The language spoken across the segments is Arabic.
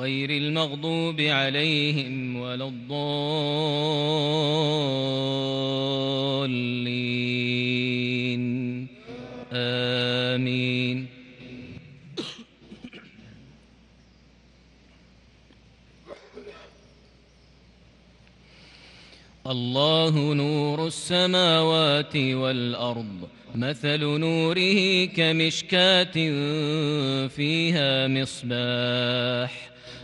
غير المغضوب عليهم ولا الضالين. آمين. الله نور السماوات والأرض مثل نوره كمشكاة فيها مصباح.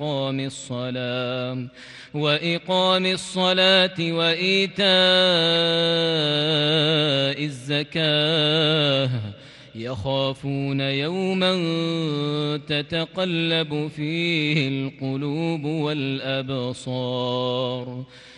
وإقام الصلاة وإقام الصلاة وإيتاء الزكاة. يخافون يوما تتقلب فيه القلوب والأبصار.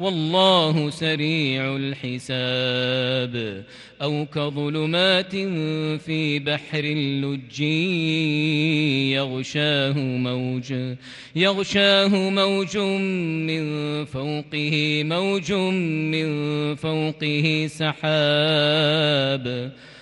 والله سريع الحساب. أو كظلمات في بحر اللج يغشاه موج يغشاه موج من فوقه موج من فوقه سحاب.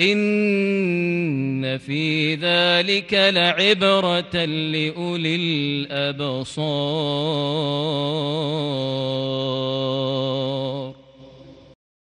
إن في ذلك لعبرة لأولي الأبصار.